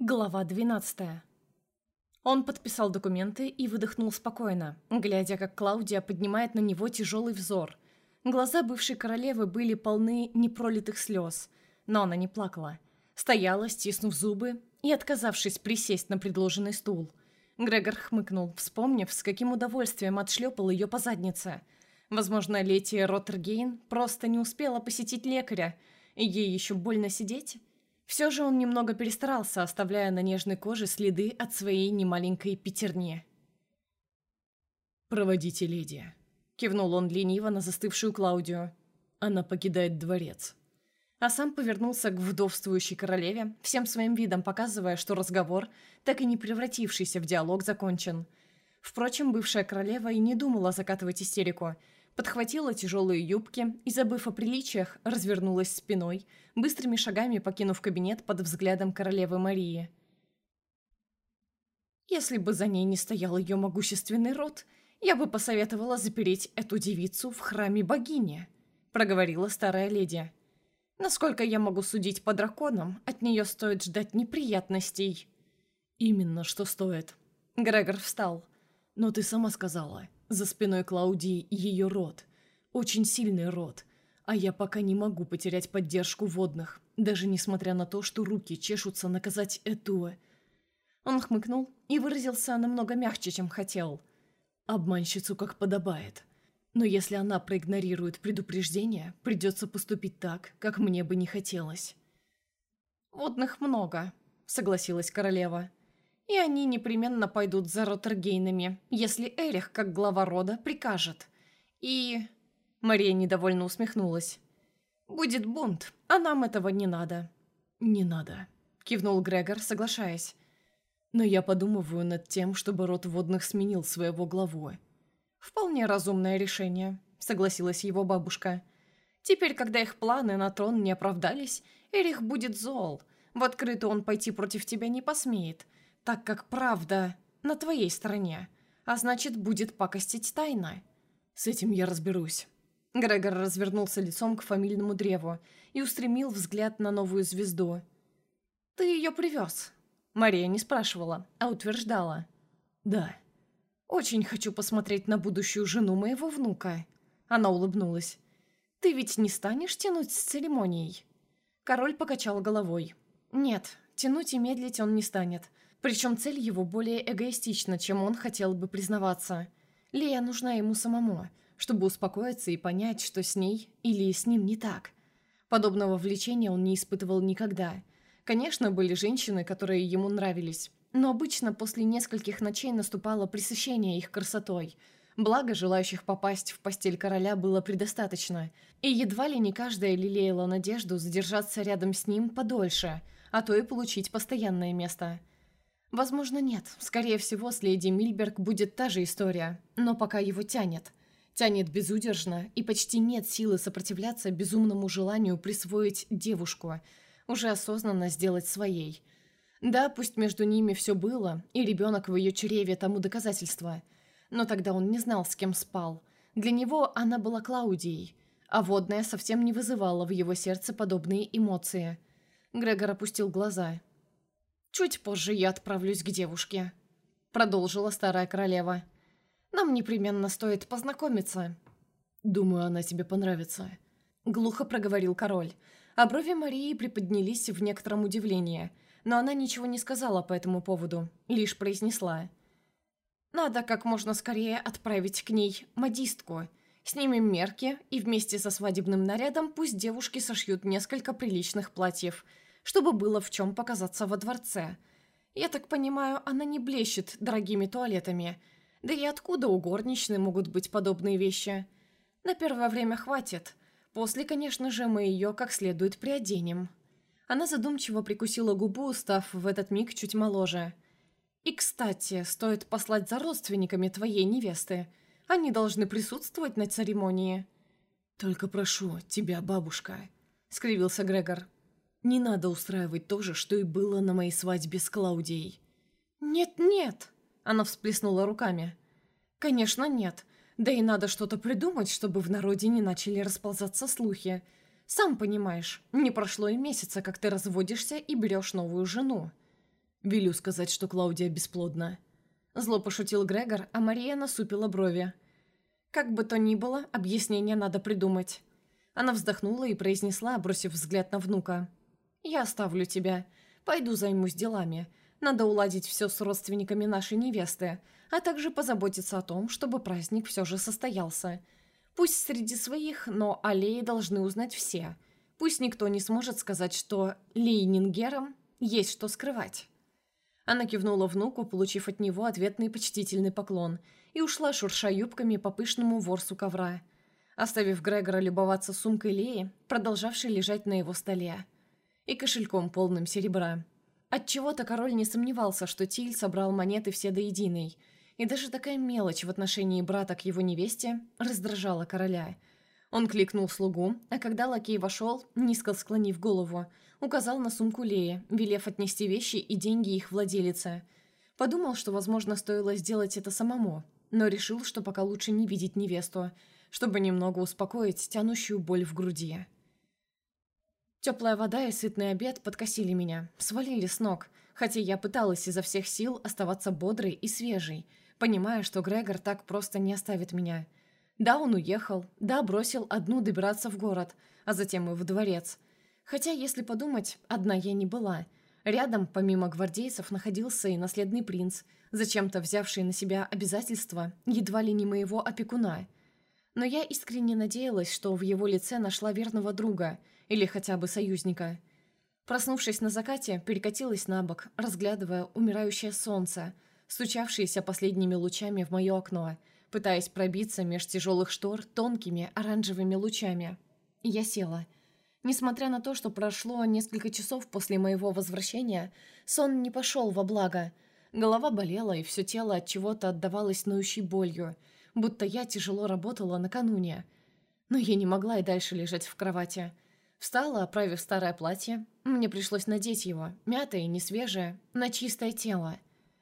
Глава 12. Он подписал документы и выдохнул спокойно, глядя, как Клаудия поднимает на него тяжелый взор. Глаза бывшей королевы были полны непролитых слез, но она не плакала. Стояла, стиснув зубы и отказавшись присесть на предложенный стул. Грегор хмыкнул, вспомнив, с каким удовольствием отшлепал ее по заднице. Возможно, Летия Роттергейн просто не успела посетить лекаря, и ей еще больно сидеть? Все же он немного перестарался, оставляя на нежной коже следы от своей немаленькой пятерни. «Проводите леди», — кивнул он лениво на застывшую Клаудию. «Она покидает дворец». А сам повернулся к вдовствующей королеве, всем своим видом показывая, что разговор, так и не превратившийся в диалог, закончен. Впрочем, бывшая королева и не думала закатывать истерику — подхватила тяжелые юбки и, забыв о приличиях, развернулась спиной, быстрыми шагами покинув кабинет под взглядом королевы Марии. Если бы за ней не стоял ее могущественный род, я бы посоветовала запереть эту девицу в храме богини, проговорила старая леди. Насколько я могу судить по драконам, от нее стоит ждать неприятностей. Именно что стоит. Грегор встал. Но ты сама сказала, за спиной Клаудии ее род. Очень сильный род. А я пока не могу потерять поддержку водных, даже несмотря на то, что руки чешутся наказать эту... Он хмыкнул и выразился намного мягче, чем хотел. Обманщицу как подобает. Но если она проигнорирует предупреждение, придется поступить так, как мне бы не хотелось. «Водных много», — согласилась королева и они непременно пойдут за Роттергейнами, если Эрих, как глава рода, прикажет. И... Мария недовольно усмехнулась. «Будет бунт, а нам этого не надо». «Не надо», — кивнул Грегор, соглашаясь. «Но я подумываю над тем, чтобы род водных сменил своего главу». «Вполне разумное решение», — согласилась его бабушка. «Теперь, когда их планы на трон не оправдались, Эрих будет зол. В открытую он пойти против тебя не посмеет» так как правда на твоей стороне, а значит, будет пакостить тайно. С этим я разберусь. Грегор развернулся лицом к фамильному древу и устремил взгляд на новую звезду. «Ты ее привез?» Мария не спрашивала, а утверждала. «Да». «Очень хочу посмотреть на будущую жену моего внука». Она улыбнулась. «Ты ведь не станешь тянуть с церемонией?» Король покачал головой. «Нет, тянуть и медлить он не станет. Причем цель его более эгоистична, чем он хотел бы признаваться. Лея нужна ему самому, чтобы успокоиться и понять, что с ней или с ним не так. Подобного влечения он не испытывал никогда. Конечно, были женщины, которые ему нравились, но обычно после нескольких ночей наступало пресыщение их красотой. Благо, желающих попасть в постель короля было предостаточно, и едва ли не каждая лелеяла надежду задержаться рядом с ним подольше, а то и получить постоянное место – Возможно, нет. Скорее всего, с леди Мильберг будет та же история, но пока его тянет. Тянет безудержно, и почти нет силы сопротивляться безумному желанию присвоить девушку, уже осознанно сделать своей. Да, пусть между ними все было, и ребенок в ее чреве тому доказательство. Но тогда он не знал, с кем спал. Для него она была Клаудией, а водная совсем не вызывала в его сердце подобные эмоции. Грегор опустил глаза – «Чуть позже я отправлюсь к девушке», — продолжила старая королева. «Нам непременно стоит познакомиться». «Думаю, она тебе понравится», — глухо проговорил король. А брови Марии приподнялись в некотором удивлении, но она ничего не сказала по этому поводу, лишь произнесла. «Надо как можно скорее отправить к ней модистку. Снимем мерки, и вместе со свадебным нарядом пусть девушки сошьют несколько приличных платьев — чтобы было в чем показаться во дворце. Я так понимаю, она не блещет дорогими туалетами. Да и откуда у горничной могут быть подобные вещи? На первое время хватит. После, конечно же, мы ее как следует приоденем. Она задумчиво прикусила губу, став в этот миг чуть моложе. И, кстати, стоит послать за родственниками твоей невесты. Они должны присутствовать на церемонии. «Только прошу тебя, бабушка», — скривился Грегор. Не надо устраивать то же, что и было на моей свадьбе с Клаудией. «Нет-нет!» – она всплеснула руками. «Конечно нет. Да и надо что-то придумать, чтобы в народе не начали расползаться слухи. Сам понимаешь, не прошло и месяца, как ты разводишься и берешь новую жену». Велю сказать, что Клаудия бесплодна». Зло пошутил Грегор, а Мария насупила брови. «Как бы то ни было, объяснение надо придумать». Она вздохнула и произнесла, бросив взгляд на внука. «Я оставлю тебя. Пойду займусь делами. Надо уладить все с родственниками нашей невесты, а также позаботиться о том, чтобы праздник все же состоялся. Пусть среди своих, но аллеи должны узнать все. Пусть никто не сможет сказать, что Лейнингерам есть что скрывать». Она кивнула внуку, получив от него ответный почтительный поклон, и ушла, шурша юбками по пышному ворсу ковра, оставив Грегора любоваться сумкой Леи, продолжавшей лежать на его столе, и кошельком, полным серебра. Отчего-то король не сомневался, что Тиль собрал монеты все до единой, и даже такая мелочь в отношении брата к его невесте раздражала короля – он кликнул слугу, а когда лакей вошел, низко склонив голову, указал на сумку Леи, велев отнести вещи и деньги их владелице. Подумал, что, возможно, стоило сделать это самому, но решил, что пока лучше не видеть невесту, чтобы немного успокоить тянущую боль в груди. Теплая вода и сытный обед подкосили меня, свалили с ног, хотя я пыталась изо всех сил оставаться бодрой и свежей, понимая, что Грегор так просто не оставит меня – да, он уехал, да, бросил одну добираться в город, а затем и в дворец. Хотя, если подумать, одна я не была. Рядом, помимо гвардейцев, находился и наследный принц, зачем-то взявший на себя обязательства едва ли не моего опекуна. Но я искренне надеялась, что в его лице нашла верного друга или хотя бы союзника. Проснувшись на закате, перекатилась на бок, разглядывая умирающее солнце, стучавшееся последними лучами в мое окно – пытаясь пробиться меж тяжелых штор тонкими оранжевыми лучами. Я села. Несмотря на то, что прошло несколько часов после моего возвращения, сон не пошел во благо. Голова болела, и все тело от чего-то отдавалось ноющей болью, будто я тяжело работала накануне. Но я не могла и дальше лежать в кровати. Встала, оправив старое платье. Мне пришлось надеть его, мятое и несвежее, на чистое тело.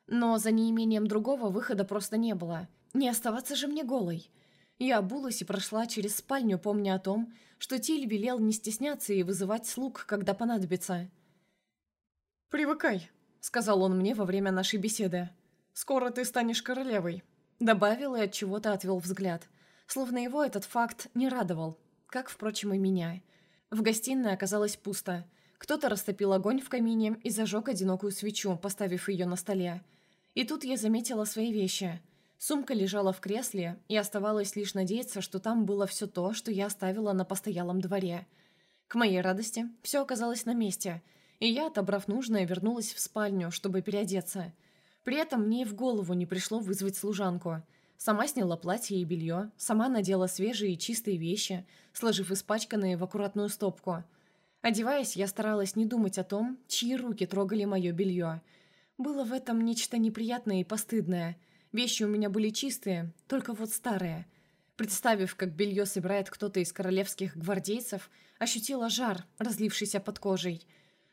Но за неимением другого выхода просто не было. Не оставаться же мне голой. Я обулась и прошла через спальню, помня о том, что Тиль велел не стесняться и вызывать слуг, когда понадобится. «Привыкай», — сказал он мне во время нашей беседы. «Скоро ты станешь королевой», — добавил и от чего-то отвел взгляд. Словно его этот факт не радовал, как, впрочем, и меня. В гостиной оказалось пусто. Кто-то растопил огонь в камине и зажег одинокую свечу, поставив ее на столе. И тут я заметила свои вещи — Сумка лежала в кресле, и оставалось лишь надеяться, что там было все то, что я оставила на постоялом дворе. К моей радости, все оказалось на месте, и я, отобрав нужное, вернулась в спальню, чтобы переодеться. При этом мне в голову не пришло вызвать служанку. Сама сняла платье и белье, сама надела свежие и чистые вещи, сложив испачканные в аккуратную стопку. Одеваясь, я старалась не думать о том, чьи руки трогали мое белье. Было в этом нечто неприятное и постыдное – Вещи у меня были чистые, только вот старые. Представив, как белье собирает кто-то из королевских гвардейцев, ощутила жар, разлившийся под кожей.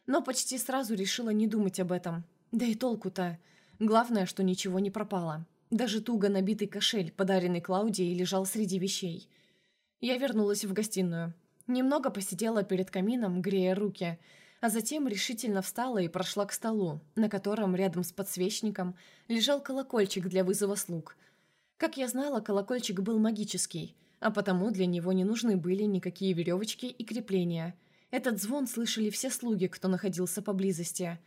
Но почти сразу решила не думать об этом. Да и толку-то. Главное, что ничего не пропало. Даже туго набитый кошель, подаренный Клаудией, лежал среди вещей. Я вернулась в гостиную. Немного посидела перед камином, грея руки – а затем решительно встала и прошла к столу, на котором рядом с подсвечником лежал колокольчик для вызова слуг. Как я знала, колокольчик был магический, а потому для него не нужны были никакие веревочки и крепления. Этот звон слышали все слуги, кто находился поблизости.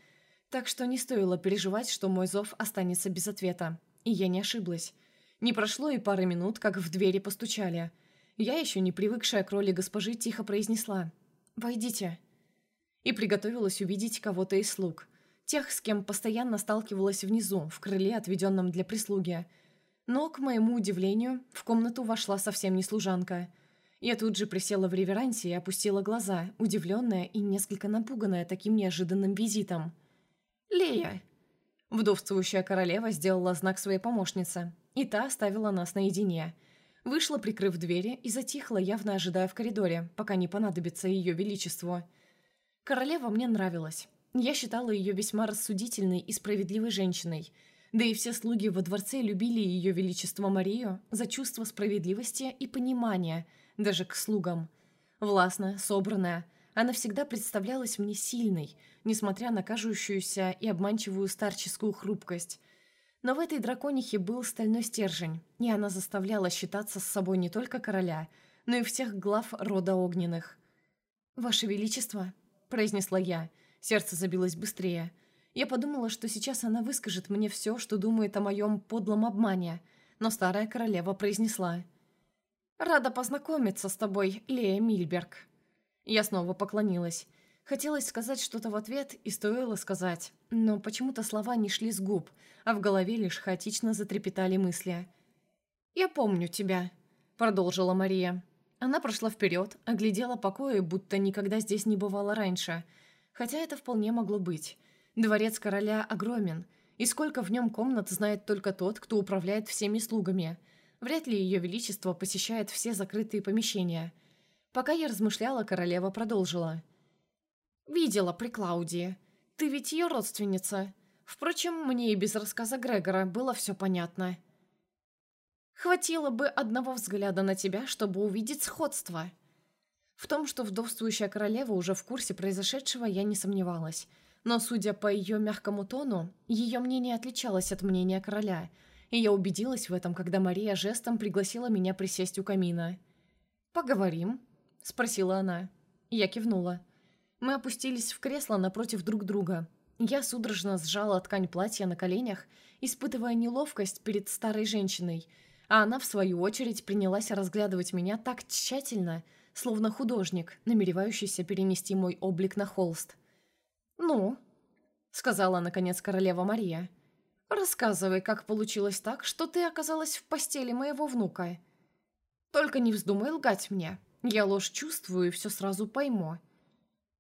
Так что не стоило переживать, что мой зов останется без ответа. И я не ошиблась. Не прошло и пары минут, как в двери постучали. Я, еще не привыкшая к роли госпожи, тихо произнесла «Войдите» и приготовилась увидеть кого-то из слуг. Тех, с кем постоянно сталкивалась внизу, в крыле, отведенном для прислуги. Но, к моему удивлению, в комнату вошла совсем не служанка. Я тут же присела в реверансе и опустила глаза, удивленная и несколько напуганная таким неожиданным визитом. «Лея!» Вдовствующая королева сделала знак своей помощнице, и та оставила нас наедине. Вышла, прикрыв двери, и затихла, явно ожидая в коридоре, пока не понадобится ее величеству – Королева мне нравилась. Я считала ее весьма рассудительной и справедливой женщиной. Да и все слуги во дворце любили ее величество Марию за чувство справедливости и понимания, даже к слугам. Властная, собранная, Она всегда представлялась мне сильной, несмотря на кажущуюся и обманчивую старческую хрупкость. Но в этой драконихе был стальной стержень, и она заставляла считаться с собой не только короля, но и всех глав рода огненных. «Ваше Величество», — произнесла я, сердце забилось быстрее. Я подумала, что сейчас она выскажет мне все, что думает о моем подлом обмане, но старая королева произнесла. «Рада познакомиться с тобой, Лея Мильберг». Я снова поклонилась. Хотелось сказать что-то в ответ, и стоило сказать, но почему-то слова не шли с губ, а в голове лишь хаотично затрепетали мысли. «Я помню тебя», — продолжила Мария. Она прошла вперед, оглядела покои, будто никогда здесь не бывало раньше. Хотя это вполне могло быть. Дворец короля огромен, и сколько в нем комнат знает только тот, кто управляет всеми слугами. Вряд ли ее величество посещает все закрытые помещения — Пока я размышляла, королева продолжила. «Видела при Клаудии. Ты ведь ее родственница. Впрочем, мне и без рассказа Грегора было все понятно. Хватило бы одного взгляда на тебя, чтобы увидеть сходство». В том, что вдовствующая королева уже в курсе произошедшего, я не сомневалась. Но, судя по ее мягкому тону, ее мнение отличалось от мнения короля, и я убедилась в этом, когда Мария жестом пригласила меня присесть у камина. «Поговорим», — спросила она. Я кивнула. Мы опустились в кресло напротив друг друга. Я судорожно сжала ткань платья на коленях, испытывая неловкость перед старой женщиной, а она, в свою очередь, принялась разглядывать меня так тщательно, словно художник, намеревающийся перенести мой облик на холст. «Ну?» — сказала, наконец, королева Мария. «Рассказывай, как получилось так, что ты оказалась в постели моего внука. Только не вздумай лгать мне». Я ложь чувствую и все сразу пойму.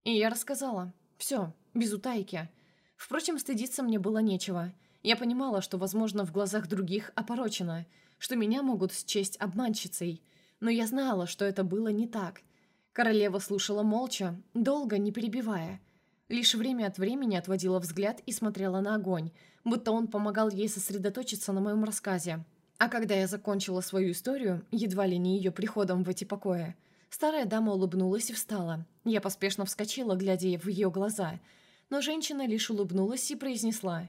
И я рассказала. Все, без утайки. Впрочем, стыдиться мне было нечего. Я понимала, что, возможно, в глазах других опорочено, что меня могут счесть обманщицей. Но я знала, что это было не так. Королева слушала молча, долго не перебивая. Лишь время от времени отводила взгляд и смотрела на огонь, будто он помогал ей сосредоточиться на моем рассказе. А когда я закончила свою историю, едва ли не ее приходом в эти покои, Старая дама улыбнулась и встала. Я поспешно вскочила, глядя в ее глаза. Но женщина лишь улыбнулась и произнесла.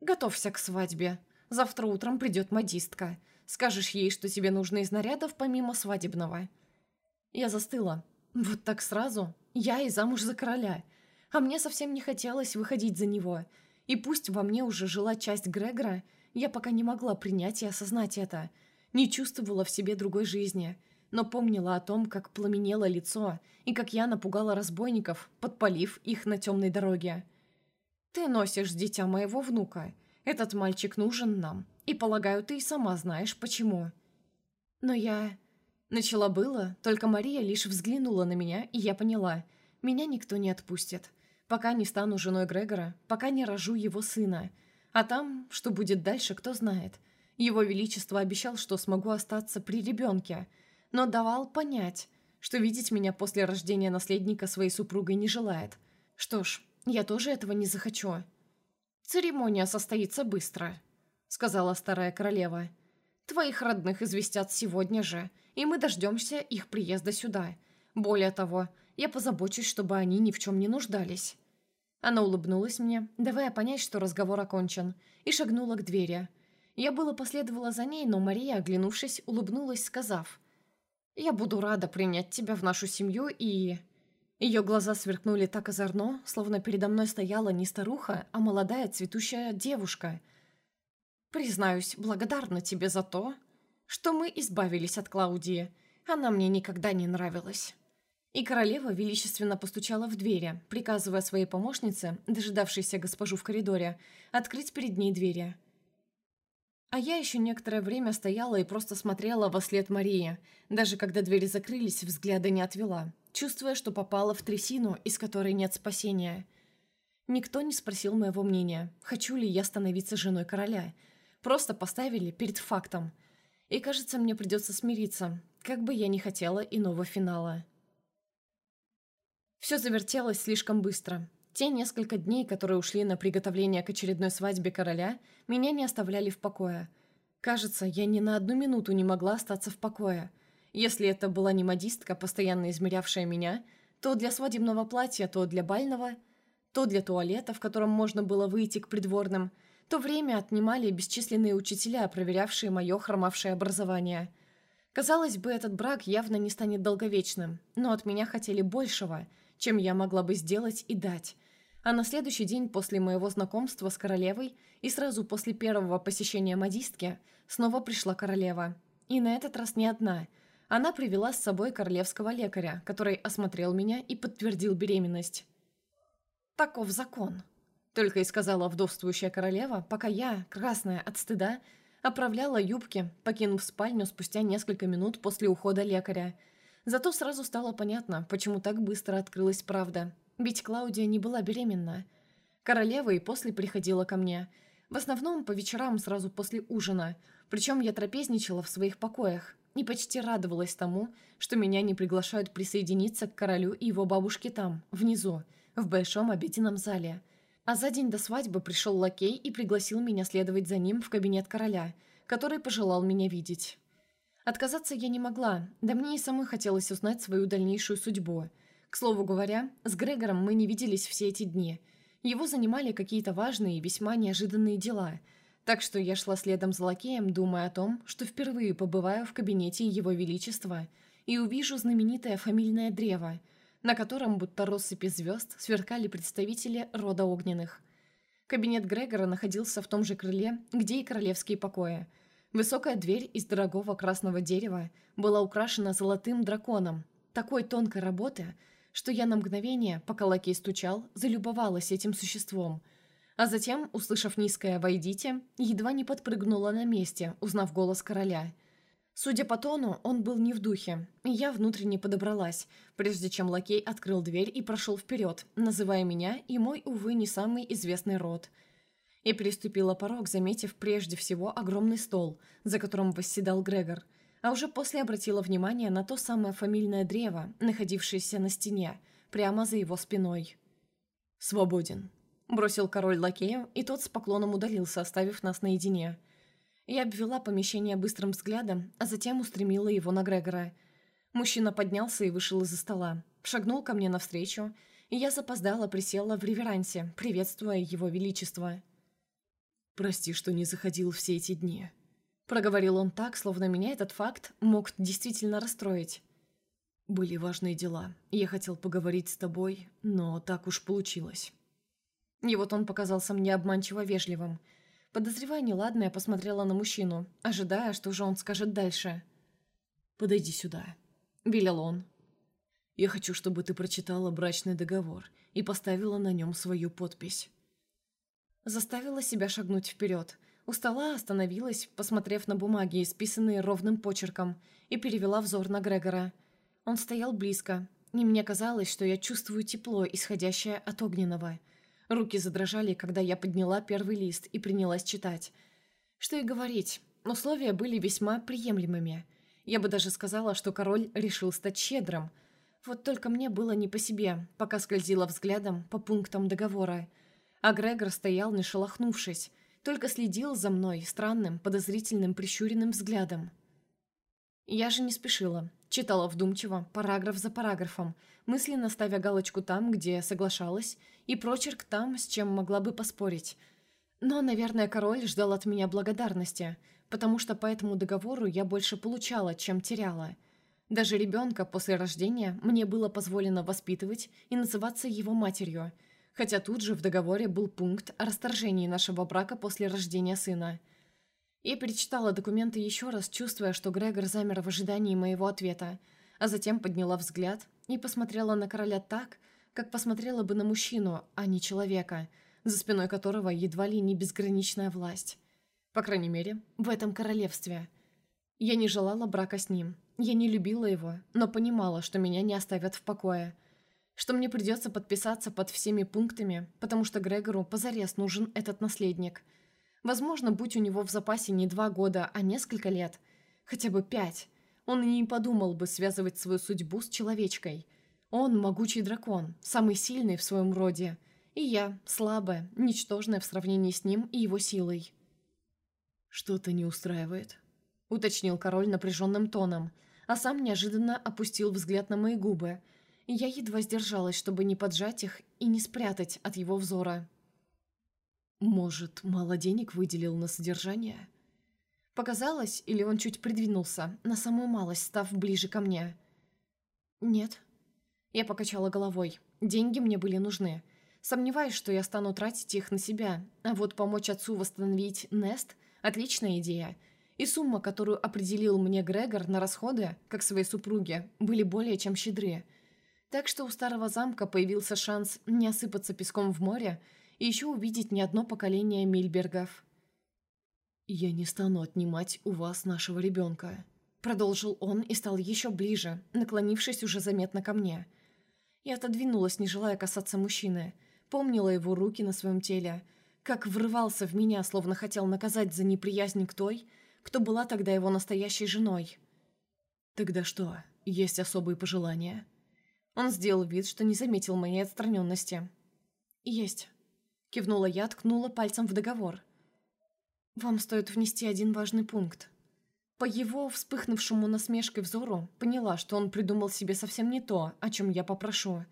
«Готовься к свадьбе. Завтра утром придет модистка. Скажешь ей, что тебе нужно из нарядов помимо свадебного». Я застыла. Вот так сразу. Я и замуж за короля. А мне совсем не хотелось выходить за него. И пусть во мне уже жила часть Грегора, я пока не могла принять и осознать это. Не чувствовала в себе другой жизни но помнила о том, как пламенело лицо и как я напугала разбойников, подпалив их на темной дороге. «Ты носишь дитя моего внука. Этот мальчик нужен нам, и, полагаю, ты и сама знаешь, почему». «Но я...» Начала было, только Мария лишь взглянула на меня, и я поняла. Меня никто не отпустит. Пока не стану женой Грегора, пока не рожу его сына. А там, что будет дальше, кто знает. Его Величество обещал, что смогу остаться при ребенке — но давал понять, что видеть меня после рождения наследника своей супругой не желает. Что ж, я тоже этого не захочу. «Церемония состоится быстро», — сказала старая королева. «Твоих родных известят сегодня же, и мы дождемся их приезда сюда. Более того, я позабочусь, чтобы они ни в чем не нуждались». Она улыбнулась мне, давая понять, что разговор окончен, и шагнула к двери. Я было последовала за ней, но Мария, оглянувшись, улыбнулась, сказав, я буду рада принять тебя в нашу семью и...» Ее глаза сверкнули так озорно, словно передо мной стояла не старуха, а молодая цветущая девушка. «Признаюсь, благодарна тебе за то, что мы избавились от Клаудии. Она мне никогда не нравилась». И королева величественно постучала в двери, приказывая своей помощнице, дожидавшейся госпожу в коридоре, открыть перед ней двери. А я еще некоторое время стояла и просто смотрела во след Марии. Даже когда двери закрылись, взгляда не отвела, чувствуя, что попала в трясину, из которой нет спасения. Никто не спросил моего мнения, хочу ли я становиться женой короля. Просто поставили перед фактом. И кажется, мне придется смириться, как бы я ни хотела иного финала. Все завертелось слишком быстро. Те несколько дней, которые ушли на приготовление к очередной свадьбе короля, меня не оставляли в покое. Кажется, я ни на одну минуту не могла остаться в покое. Если это была не модистка, постоянно измерявшая меня, То для свадебного платья, то для бального, то для туалета, в котором можно было выйти к придворным, то время отнимали бесчисленные учителя, проверявшие мое хромавшее образование. Казалось бы, этот брак явно не станет долговечным, но от меня хотели большего, чем я могла бы сделать и дать. А на следующий день после моего знакомства с королевой и сразу после первого посещения модистки снова пришла королева. И на этот раз не одна. Она привела с собой королевского лекаря, который осмотрел меня и подтвердил беременность. «Таков закон», — только и сказала вдовствующая королева, пока я, красная от стыда, оправляла юбки, покинув спальню спустя несколько минут после ухода лекаря. Зато сразу стало понятно, почему так быстро открылась правда. Ведь Клаудия не была беременна. Королева и после приходила ко мне. В основном по вечерам сразу после ужина. Причем я трапезничала в своих покоях и почти радовалась тому, что меня не приглашают присоединиться к королю и его бабушке там, внизу, в большом обеденном зале. А за день до свадьбы пришел лакей и пригласил меня следовать за ним в кабинет короля, который пожелал меня видеть. Отказаться я не могла, да мне и самой хотелось узнать свою дальнейшую судьбу. К слову говоря, с Грегором мы не виделись все эти дни. Его занимали какие-то важные и весьма неожиданные дела, так что я шла следом за лакеем, думая о том, что впервые побываю в кабинете Его Величества и увижу знаменитое фамильное древо – на котором, будто россыпи звезд, сверкали представители рода огненных. Кабинет Грегора находился в том же крыле, где и королевские покои. Высокая дверь из дорогого красного дерева была украшена золотым драконом, такой тонкой работы, что я на мгновение, пока лакей стучал, залюбовалась этим существом, а затем, услышав низкое «войдите», едва не подпрыгнула на месте, узнав голос короля – Судя по тону, он был не в духе, и я внутренне подобралась, прежде чем лакей открыл дверь и прошел вперед, называя меня и мой, увы, не самый известный род. И переступила порог, заметив прежде всего огромный стол, за которым восседал Грегор, а уже после обратила внимание на то самое фамильное древо, находившееся на стене, прямо за его спиной. «Свободен», — бросил король лакею, и тот с поклоном удалился, оставив нас наедине — я обвела помещение быстрым взглядом, а затем устремила его на Грегора. Мужчина поднялся и вышел из-за стола. Шагнул ко мне навстречу, и я запоздала присела в реверансе, приветствуя его величество. «Прости, что не заходил все эти дни», — проговорил он так, словно меня этот факт мог действительно расстроить. «Были важные дела. Я хотел поговорить с тобой, но так уж получилось». И вот он показался мне обманчиво вежливым — Подозревая неладное, посмотрела на мужчину, ожидая, что же он скажет дальше. «Подойди сюда», — велел он. «Я хочу, чтобы ты прочитала брачный договор и поставила на нем свою подпись». Заставила себя шагнуть вперед. У стола остановилась, посмотрев на бумаги, исписанные ровным почерком, и перевела взор на Грегора. Он стоял близко, и мне казалось, что я чувствую тепло, исходящее от огненного — Руки задрожали, когда я подняла первый лист и принялась читать. Что и говорить, условия были весьма приемлемыми. Я бы даже сказала, что король решил стать щедрым. Вот только мне было не по себе, пока скользила взглядом по пунктам договора. А Грегор стоял, не шелохнувшись, только следил за мной странным, подозрительным, прищуренным взглядом. Я же не спешила. Читала вдумчиво, параграф за параграфом, мысленно ставя галочку там, где соглашалась, и прочерк там, с чем могла бы поспорить. Но, наверное, король ждал от меня благодарности, потому что по этому договору я больше получала, чем теряла. Даже ребенка после рождения мне было позволено воспитывать и называться его матерью, хотя тут же в договоре был пункт о расторжении нашего брака после рождения сына – я перечитала документы еще раз, чувствуя, что Грегор замер в ожидании моего ответа, а затем подняла взгляд и посмотрела на короля так, как посмотрела бы на мужчину, а не человека, за спиной которого едва ли не безграничная власть. По крайней мере, в этом королевстве. Я не желала брака с ним. Я не любила его, но понимала, что меня не оставят в покое. Что мне придется подписаться под всеми пунктами, потому что Грегору позарез нужен этот наследник – Возможно, будь у него в запасе не два года, а несколько лет, хотя бы пять, он и не подумал бы связывать свою судьбу с человечкой. Он – могучий дракон, самый сильный в своем роде, и я – слабая, ничтожная в сравнении с ним и его силой. «Что-то не устраивает», – уточнил король напряженным тоном, а сам неожиданно опустил взгляд на мои губы. Я едва сдержалась, чтобы не поджать их и не спрятать от его взора. «Может, мало денег выделил на содержание?» Показалось, или он чуть придвинулся, на самую малость, став ближе ко мне. «Нет». Я покачала головой. Деньги мне были нужны. Сомневаюсь, что я стану тратить их на себя, а вот помочь отцу восстановить Нест – отличная идея. И сумма, которую определил мне Грегор на расходы, как своей супруге, были более чем щедрые. Так что у старого замка появился шанс не осыпаться песком в море и еще увидеть не одно поколение Мильбергов. «Я не стану отнимать у вас нашего ребенка», — продолжил он и стал еще ближе, наклонившись уже заметно ко мне. Я отодвинулась, не желая касаться мужчины, помнила его руки на своем теле, как врывался в меня, словно хотел наказать за неприязнь к той, кто была тогда его настоящей женой. «Тогда что, есть особые пожелания?» Он сделал вид, что не заметил моей отстраненности. «Есть». Кивнула я, ткнула пальцем в договор. «Вам стоит внести один важный пункт». По его вспыхнувшему насмешкой взору поняла, что он придумал себе совсем не то, о чем я попрошу.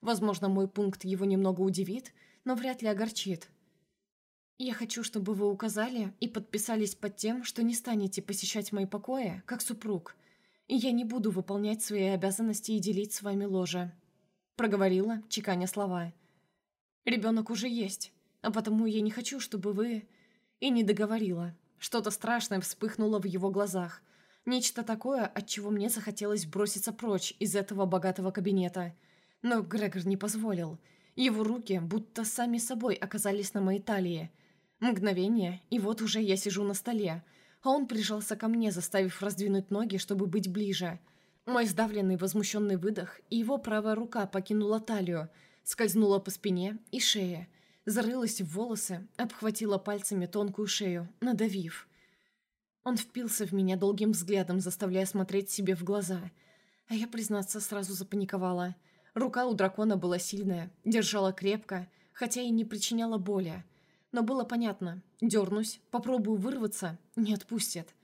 Возможно, мой пункт его немного удивит, но вряд ли огорчит. «Я хочу, чтобы вы указали и подписались под тем, что не станете посещать мои покои, как супруг, и я не буду выполнять свои обязанности и делить с вами ложе», — проговорила, чеканя слова. «Ребенок уже есть, а потому я не хочу, чтобы вы...» И не договорила. Что-то страшное вспыхнуло в его глазах. Нечто такое, от чего мне захотелось броситься прочь из этого богатого кабинета. Но Грегор не позволил. Его руки будто сами собой оказались на моей талии — Мгновение, и вот уже я сижу на столе, а он прижался ко мне, заставив раздвинуть ноги, чтобы быть ближе. Мой сдавленный возмущенный выдох, и его правая рука покинула талию, скользнула по спине и шее, зарылась в волосы, обхватила пальцами тонкую шею, надавив. Он впился в меня долгим взглядом, заставляя смотреть себе в глаза. А я, признаться, сразу запаниковала. Рука у дракона была сильная, держала крепко, хотя и не причиняла боли но было понятно. Дернусь, попробую вырваться, не отпустят.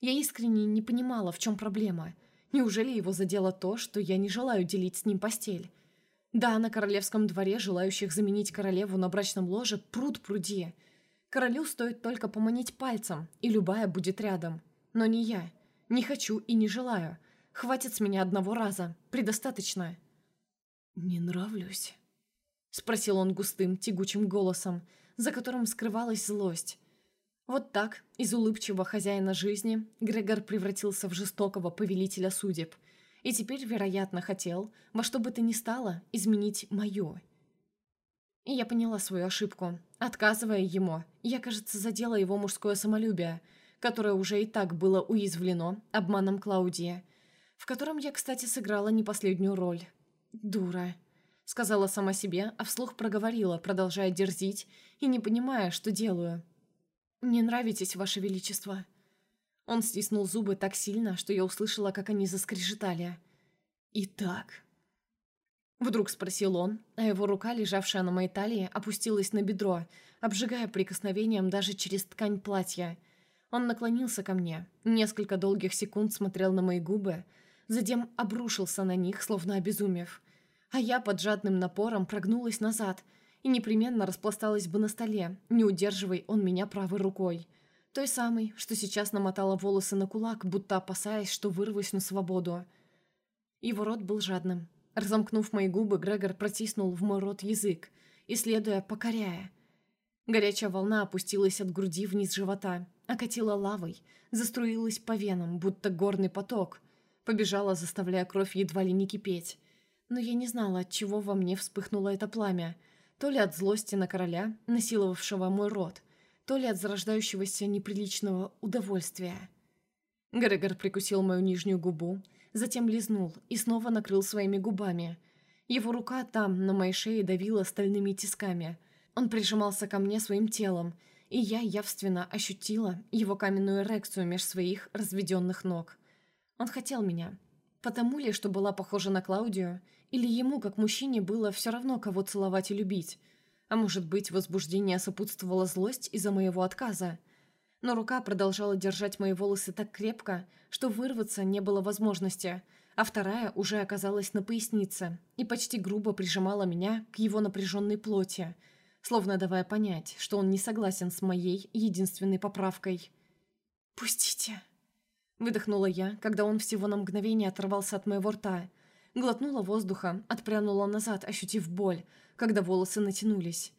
Я искренне не понимала, в чем проблема. Неужели его задело то, что я не желаю делить с ним постель? Да, на королевском дворе желающих заменить королеву на брачном ложе пруд пруди. Королю стоит только поманить пальцем, и любая будет рядом. Но не я. Не хочу и не желаю. Хватит с меня одного раза. Предостаточно. «Не нравлюсь?» — спросил он густым, тягучим голосом, за которым скрывалась злость. Вот так, из улыбчивого хозяина жизни, Грегор превратился в жестокого повелителя судеб. И теперь, вероятно, хотел, во что бы то ни стало, изменить мою. И я поняла свою ошибку. Отказывая ему, я, кажется, задела его мужское самолюбие, которое уже и так было уязвлено обманом Клаудии, в котором я, кстати, сыграла не последнюю роль. Дура сказала сама себе, а вслух проговорила, продолжая дерзить и не понимая, что делаю. «Не нравитесь, Ваше Величество». Он стиснул зубы так сильно, что я услышала, как они заскрежетали. «Итак...» Вдруг спросил он, а его рука, лежавшая на моей талии, опустилась на бедро, обжигая прикосновением даже через ткань платья. Он наклонился ко мне, несколько долгих секунд смотрел на мои губы, затем обрушился на них, словно обезумев а я под жадным напором прогнулась назад и непременно распласталась бы на столе, не удерживай он меня правой рукой. Той самой, что сейчас намотала волосы на кулак, будто опасаясь, что вырвусь на свободу. Его рот был жадным. Разомкнув мои губы, Грегор протиснул в мой рот язык, исследуя, покоряя. Горячая волна опустилась от груди вниз живота, окатила лавой, заструилась по венам, будто горный поток, побежала, заставляя кровь едва ли не кипеть но я не знала, от чего во мне вспыхнуло это пламя. То ли от злости на короля, насиловавшего мой род, то ли от зарождающегося неприличного удовольствия. Грегор прикусил мою нижнюю губу, затем лизнул и снова накрыл своими губами. Его рука там, на моей шее, давила стальными тисками. Он прижимался ко мне своим телом, и я явственно ощутила его каменную эрекцию меж своих разведенных ног. Он хотел меня. Потому ли, что была похожа на Клаудию – или ему, как мужчине, было все равно, кого целовать и любить? А может быть, возбуждение сопутствовала злость из-за моего отказа? Но рука продолжала держать мои волосы так крепко, что вырваться не было возможности, а вторая уже оказалась на пояснице и почти грубо прижимала меня к его напряженной плоти, словно давая понять, что он не согласен с моей единственной поправкой. «Пустите!» Выдохнула я, когда он всего на мгновение оторвался от моего рта. Глотнула воздуха, отпрянула назад, ощутив боль, когда волосы натянулись.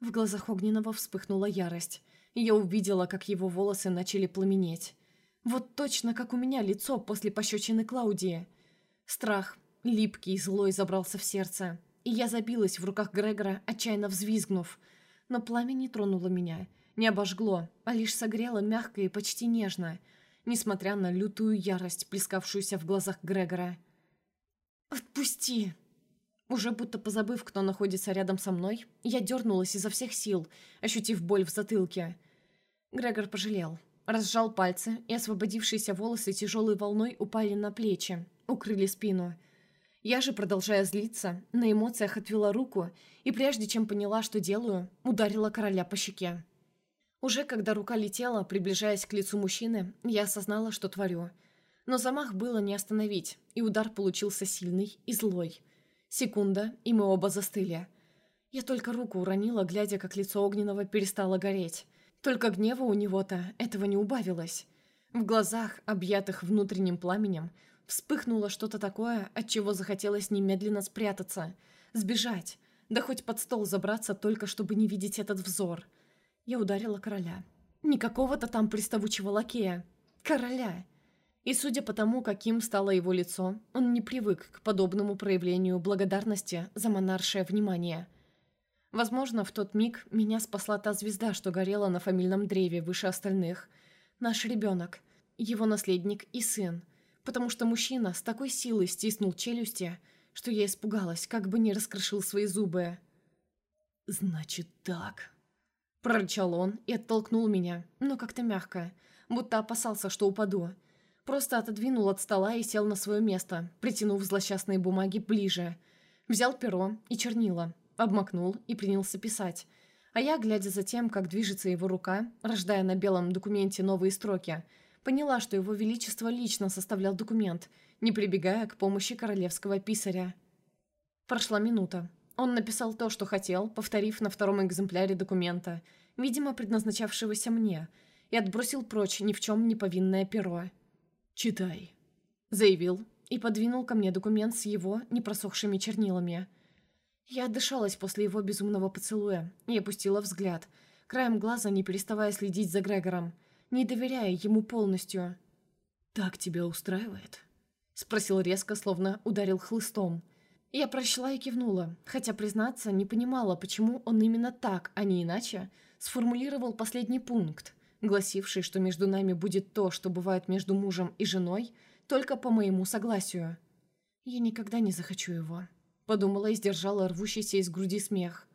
В глазах Огненного вспыхнула ярость. Я увидела, как его волосы начали пламенеть. Вот точно, как у меня лицо после пощечины Клаудии. Страх, липкий и злой, забрался в сердце. И я забилась в руках Грегора, отчаянно взвизгнув. Но пламя не тронуло меня, не обожгло, а лишь согрело мягко и почти нежно, несмотря на лютую ярость, плескавшуюся в глазах Грегора. «Отпусти!» Уже будто позабыв, кто находится рядом со мной, я дернулась изо всех сил, ощутив боль в затылке. Грегор пожалел разжал пальцы, и освободившиеся волосы тяжелой волной упали на плечи, укрыли спину. Я же, продолжая злиться, на эмоциях отвела руку и, прежде чем поняла, что делаю, ударила короля по щеке. Уже когда рука летела, приближаясь к лицу мужчины, я осознала, что творю. Но замах было не остановить, и удар получился сильный и злой. Секунда, и мы оба застыли. Я только руку уронила, глядя, как лицо Огненного перестало гореть. Только гнева у него-то этого не убавилось. В глазах, объятых внутренним пламенем, вспыхнуло что-то такое, от чего захотелось немедленно спрятаться, сбежать, да хоть под стол забраться, только чтобы не видеть этот взор. Я ударила короля. Не какого-то там приставучего лакея. Короля. И судя по тому, каким стало его лицо, он не привык к подобному проявлению благодарности за монаршее внимание – Возможно, в тот миг меня спасла та звезда, что горела на фамильном древе выше остальных. Наш ребенок, его наследник и сын. Потому что мужчина с такой силой стиснул челюсти, что я испугалась, как бы не раскрошил свои зубы. «Значит так», — прорычал он и оттолкнул меня, но как-то мягко, будто опасался, что упаду. Просто отодвинул от стола и сел на свое место, притянув злосчастные бумаги ближе. Взял перо и чернила, обмакнул и принялся писать. А я, глядя за тем, как движется его рука, рождая на белом документе новые строки, поняла, что его величество лично составлял документ, не прибегая к помощи королевского писаря. Прошла минута. Он написал то, что хотел, повторив на втором экземпляре документа, видимо, предназначавшегося мне, и отбросил прочь ни в чем не повинное перо. «Читай», — заявил и подвинул ко мне документ с его непросохшими чернилами — я отдышалась после его безумного поцелуя и опустила взгляд, краем глаза не переставая следить за Грегором, не доверяя ему полностью. «Так тебя устраивает?» — спросил резко, словно ударил хлыстом. Я прочла и кивнула, хотя, признаться, не понимала, почему он именно так, а не иначе, сформулировал последний пункт, гласивший, что между нами будет то, что бывает между мужем и женой, только по моему согласию. Я никогда не захочу его. Подумала и сдержала рвущийся из груди смех.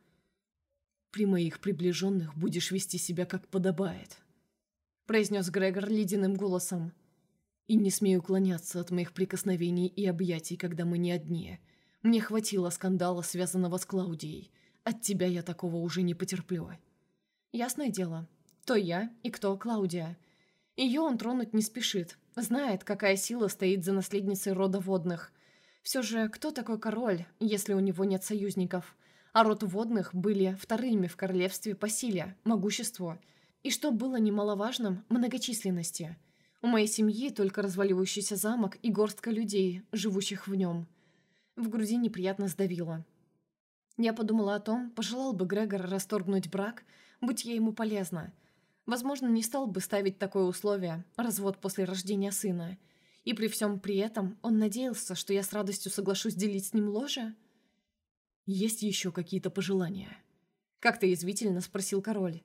«При моих приближенных будешь вести себя как подобает», произнес Грегор ледяным голосом. «И не смею уклоняться от моих прикосновений и объятий, когда мы не одни. Мне хватило скандала, связанного с Клаудией. От тебя я такого уже не потерплю». «Ясное дело. Кто я и кто Клаудия. Ее он тронуть не спешит. Знает, какая сила стоит за наследницей рода водных. Все же, кто такой король, если у него нет союзников? А род водных были вторыми в королевстве по силе, могуществу. И что было немаловажным, многочисленности. У моей семьи только разваливающийся замок и горстка людей, живущих в нем. В груди неприятно сдавило. Я подумала о том, пожелал бы Грегор расторгнуть брак, будь я ему полезна. Возможно, не стал бы ставить такое условие – развод после рождения сына – и при всем при этом он надеялся, что я с радостью соглашусь делить с ним ложе? «Есть еще какие-то пожелания?» Как-то язвительно спросил король.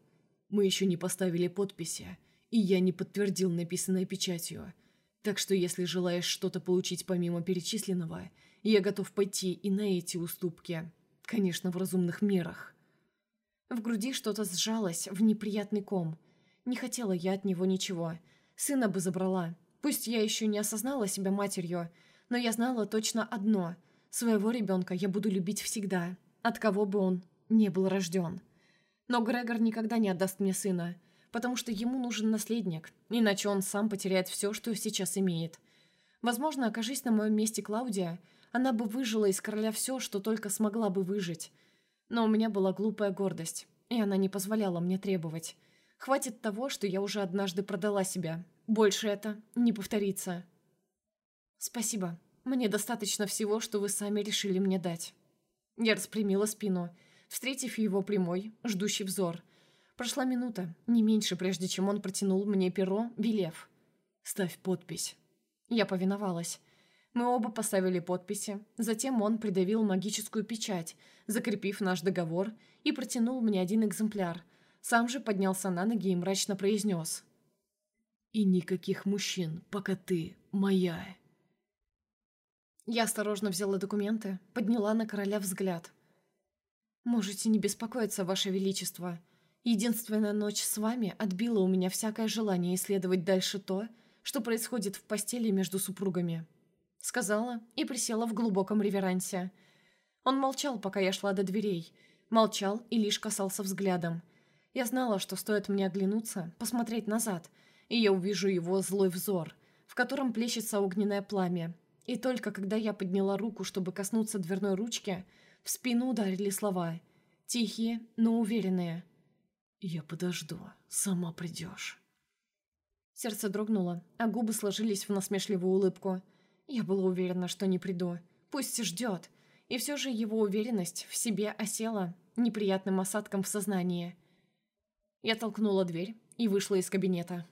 «Мы еще не поставили подписи, и я не подтвердил написанное печатью. Так что если желаешь что-то получить помимо перечисленного, я готов пойти и на эти уступки. Конечно, в разумных мерах». В груди что-то сжалось в неприятный ком. Не хотела я от него ничего. Сына бы забрала, Пусть я еще не осознала себя матерью, но я знала точно одно – своего ребенка я буду любить всегда, от кого бы он не был рожден. Но Грегор никогда не отдаст мне сына, потому что ему нужен наследник, иначе он сам потеряет все, что сейчас имеет. Возможно, окажись на моем месте Клаудия, она бы выжила из короля все, что только смогла бы выжить. Но у меня была глупая гордость, и она не позволяла мне требовать. Хватит того, что я уже однажды продала себя. Больше это не повторится. Спасибо. Мне достаточно всего, что вы сами решили мне дать. Я распрямила спину, встретив его прямой, ждущий взор. Прошла минута, не меньше, прежде чем он протянул мне перо, велев. «Ставь подпись». Я повиновалась. Мы оба поставили подписи. Затем он придавил магическую печать, закрепив наш договор, и протянул мне один экземпляр. Сам же поднялся на ноги и мрачно произнес. «И никаких мужчин, пока ты моя». Я осторожно взяла документы, подняла на короля взгляд. «Можете не беспокоиться, Ваше Величество. Единственная ночь с вами отбила у меня всякое желание исследовать дальше то, что происходит в постели между супругами». Сказала и присела в глубоком реверансе. Он молчал, пока я шла до дверей. Молчал и лишь касался взглядом. Я знала, что стоит мне оглянуться, посмотреть назад, и я увижу его злой взор, в котором плещется огненное пламя. И только когда я подняла руку, чтобы коснуться дверной ручки, в спину ударили слова. Тихие, но уверенные. «Я подожду, сама придешь». Сердце дрогнуло, а губы сложились в насмешливую улыбку – я была уверена, что не приду. Пусть ждет. И все же его уверенность в себе осела неприятным осадком в сознании. Я толкнула дверь и вышла из кабинета.